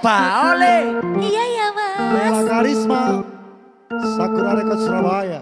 Siapa? Oleh. Iya ya mas. Bella Karisma, Sakura Record Surabaya.